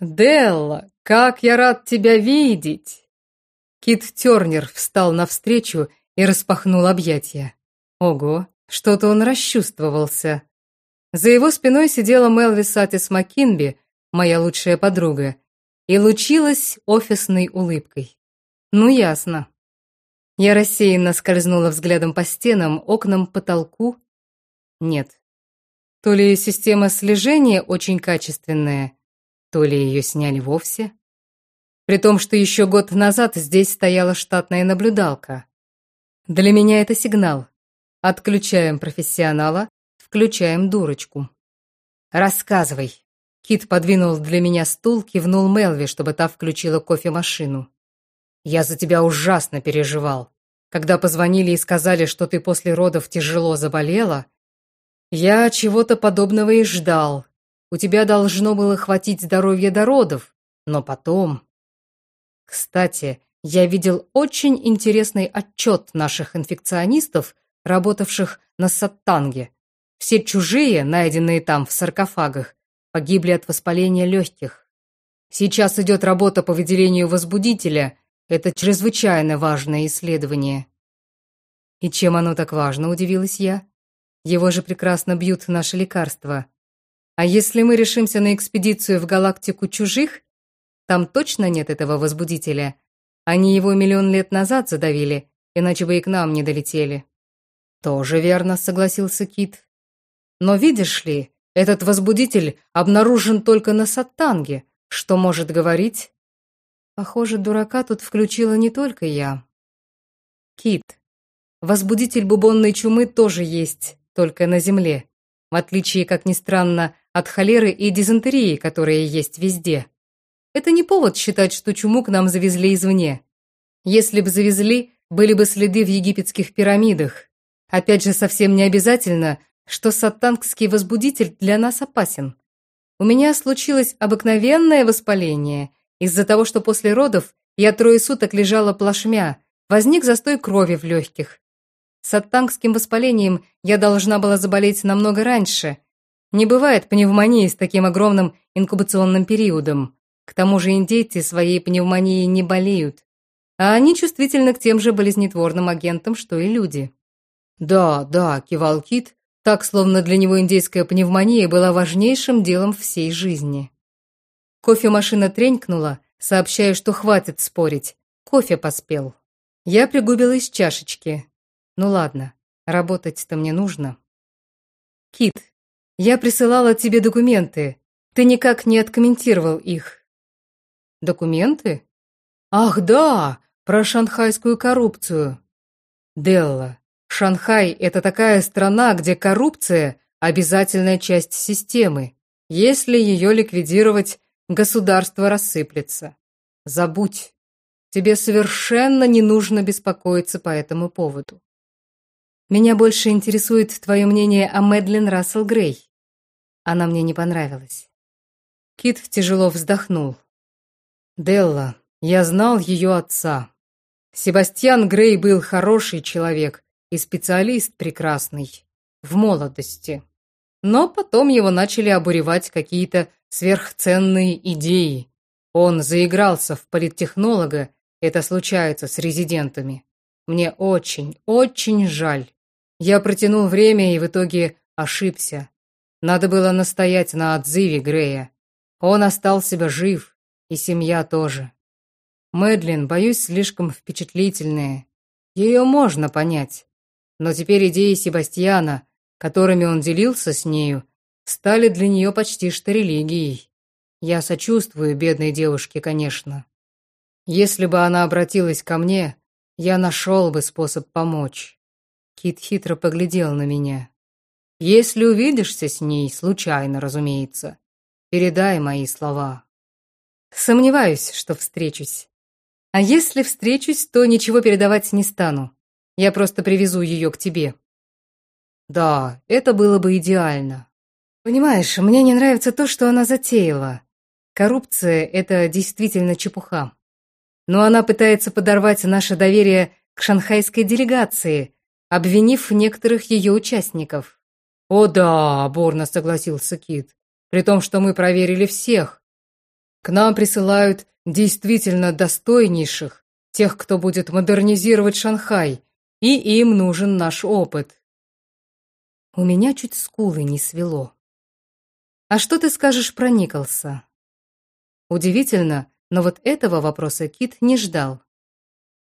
Делла, как я рад тебя видеть!» Кит Тернер встал навстречу и распахнул объятия. Ого, что-то он расчувствовался. За его спиной сидела Мелви Сатис Маккинби, моя лучшая подруга, и лучилась офисной улыбкой. Ну, ясно. Я рассеянно скользнула взглядом по стенам, окнам, потолку. Нет. То ли система слежения очень качественная, то ли ее сняли вовсе. При том, что еще год назад здесь стояла штатная наблюдалка. Для меня это сигнал. Отключаем профессионала, включаем дурочку. Рассказывай. Кит подвинул для меня стул, кивнул Мелви, чтобы та включила кофемашину. Я за тебя ужасно переживал. Когда позвонили и сказали, что ты после родов тяжело заболела, я чего-то подобного и ждал. У тебя должно было хватить здоровья до родов, но потом... Кстати, я видел очень интересный отчет наших инфекционистов, работавших на Саттанге. Все чужие, найденные там в саркофагах, погибли от воспаления легких. Сейчас идет работа по выделению возбудителя. Это чрезвычайно важное исследование. И чем оно так важно, удивилась я. Его же прекрасно бьют наши лекарства. А если мы решимся на экспедицию в галактику чужих, там точно нет этого возбудителя. Они его миллион лет назад задавили, иначе бы и к нам не долетели. Тоже верно, согласился Кит. Но видишь ли, этот возбудитель обнаружен только на Саттанге, что может говорить? Похоже, дурака тут включила не только я. Кит. Возбудитель бубонной чумы тоже есть, только на Земле. В отличие, как ни странно, от холеры и дизентерии, которые есть везде. Это не повод считать, что чуму к нам завезли извне. Если бы завезли, были бы следы в египетских пирамидах. Опять же, совсем не обязательно, что сатангский возбудитель для нас опасен. У меня случилось обыкновенное воспаление. Из-за того, что после родов я трое суток лежала плашмя, возник застой крови в легких. Саттангским воспалением я должна была заболеть намного раньше, не бывает пневмонии с таким огромным инкубационным периодом. К тому же индейцы своей пневмонией не болеют, а они чувствительны к тем же болезнетворным агентам, что и люди. «Да, да», — кивал Кит, так, словно для него индейская пневмония была важнейшим делом всей жизни. Кофемашина тренькнула, сообщая, что хватит спорить. Кофе поспел. Я пригубила из чашечки. Ну ладно, работать-то мне нужно. Кит, я присылала тебе документы. Ты никак не откомментировал их. Документы? Ах, да, про шанхайскую коррупцию. Делла, Шанхай – это такая страна, где коррупция – обязательная часть системы. Если ее ликвидировать, государство рассыплется. Забудь. Тебе совершенно не нужно беспокоиться по этому поводу. Меня больше интересует твое мнение о Мэдлин Рассел Грей. Она мне не понравилась. Кит тяжело вздохнул. Делла, я знал ее отца. Себастьян Грей был хороший человек и специалист прекрасный. В молодости. Но потом его начали обуревать какие-то сверхценные идеи. Он заигрался в политтехнолога, это случается с резидентами. Мне очень, очень жаль. Я протянул время и в итоге ошибся. Надо было настоять на отзыве Грея. Он остался бы жив, и семья тоже. Мэдлин, боюсь, слишком впечатлительная. Ее можно понять. Но теперь идеи Себастьяна, которыми он делился с нею, стали для нее почти что религией. Я сочувствую бедной девушке, конечно. Если бы она обратилась ко мне, я нашел бы способ помочь. Кит хитро поглядел на меня. Если увидишься с ней, случайно, разумеется, передай мои слова. Сомневаюсь, что встречусь. А если встречусь, то ничего передавать не стану. Я просто привезу ее к тебе. Да, это было бы идеально. Понимаешь, мне не нравится то, что она затеяла. Коррупция — это действительно чепуха. Но она пытается подорвать наше доверие к шанхайской делегации, обвинив некоторых ее участников. «О да», — бурно согласился Кит, «при том, что мы проверили всех. К нам присылают действительно достойнейших, тех, кто будет модернизировать Шанхай, и им нужен наш опыт. У меня чуть скулы не свело. А что ты скажешь про Николса? Удивительно, но вот этого вопроса Кит не ждал.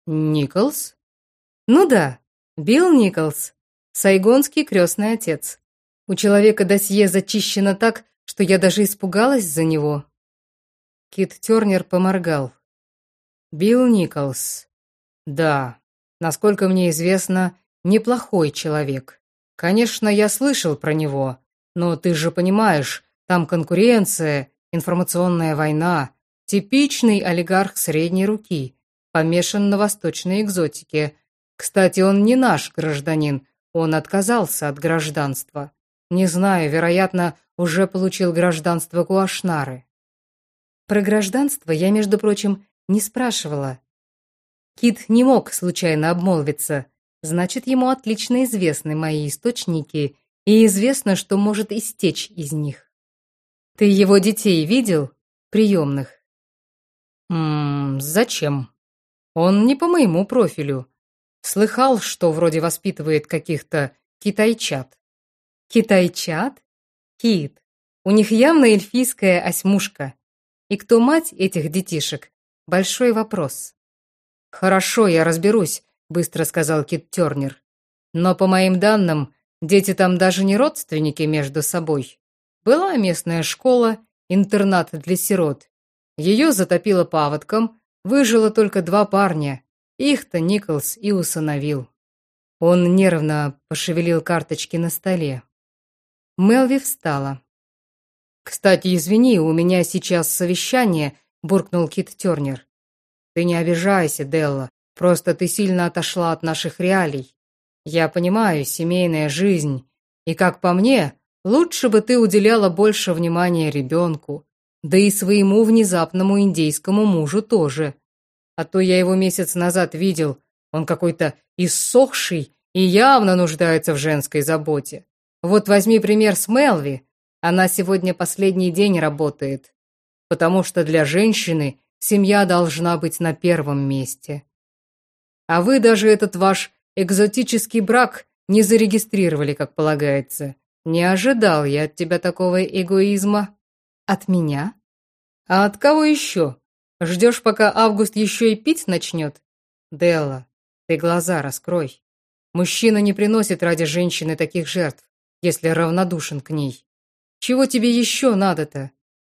Николс? Ну да, Билл Николс, сайгонский крестный отец. У человека досье зачищено так, что я даже испугалась за него. Кит Тернер поморгал. Билл Николс. Да, насколько мне известно, неплохой человек. Конечно, я слышал про него, но ты же понимаешь, там конкуренция, информационная война, типичный олигарх средней руки, помешан на восточной экзотике. Кстати, он не наш гражданин, он отказался от гражданства. Не знаю, вероятно, уже получил гражданство Куашнары. Про гражданство я, между прочим, не спрашивала. Кит не мог случайно обмолвиться, значит, ему отлично известны мои источники, и известно, что может истечь из них. Ты его детей видел? Приемных. Ммм, зачем? Он не по моему профилю. Слыхал, что вроде воспитывает каких-то китайчат. Китайчат? Кит. У них явно эльфийская осьмушка. И кто мать этих детишек? Большой вопрос. Хорошо, я разберусь, быстро сказал Кит Тернер. Но по моим данным, дети там даже не родственники между собой. Была местная школа, интернат для сирот. Ее затопило паводком, выжило только два парня. Их-то Николс и усыновил. Он нервно пошевелил карточки на столе. Мелви встала. «Кстати, извини, у меня сейчас совещание», — буркнул Кит Тернер. «Ты не обижайся, Делла, просто ты сильно отошла от наших реалий. Я понимаю, семейная жизнь, и, как по мне, лучше бы ты уделяла больше внимания ребенку, да и своему внезапному индейскому мужу тоже. А то я его месяц назад видел, он какой-то иссохший и явно нуждается в женской заботе. Вот возьми пример с Мелви. Она сегодня последний день работает. Потому что для женщины семья должна быть на первом месте. А вы даже этот ваш экзотический брак не зарегистрировали, как полагается. Не ожидал я от тебя такого эгоизма. От меня? А от кого еще? Ждешь, пока Август еще и пить начнет? Делла, ты глаза раскрой. Мужчина не приносит ради женщины таких жертв если равнодушен к ней. Чего тебе еще надо-то?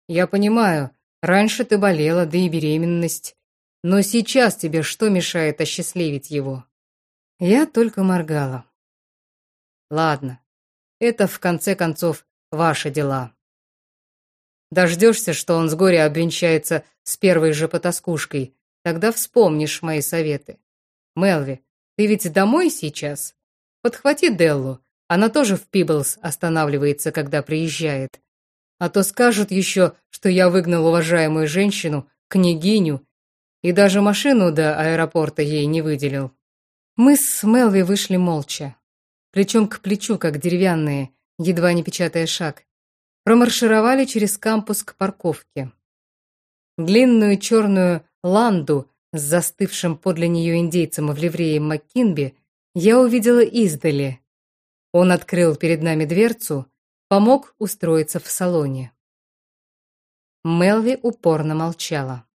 Я понимаю, раньше ты болела, да и беременность. Но сейчас тебе что мешает осчастливить его? Я только моргала. Ладно, это в конце концов ваши дела. Дождешься, что он с горя обвенчается с первой же потаскушкой, тогда вспомнишь мои советы. Мелви, ты ведь домой сейчас? Подхвати Деллу, она тоже в Пиблс останавливается, когда приезжает. А то скажут еще, что я выгнал уважаемую женщину, княгиню, и даже машину до аэропорта ей не выделил. Мы с Мелви вышли молча, плечом к плечу, как деревянные, едва не печатая шаг. Промаршировали через кампус к парковке. Длинную черную ланду с застывшим подле нее индейцем в ливрее Маккинби я увидела издали, он открыл перед нами дверцу, помог устроиться в салоне. Мелви упорно молчала.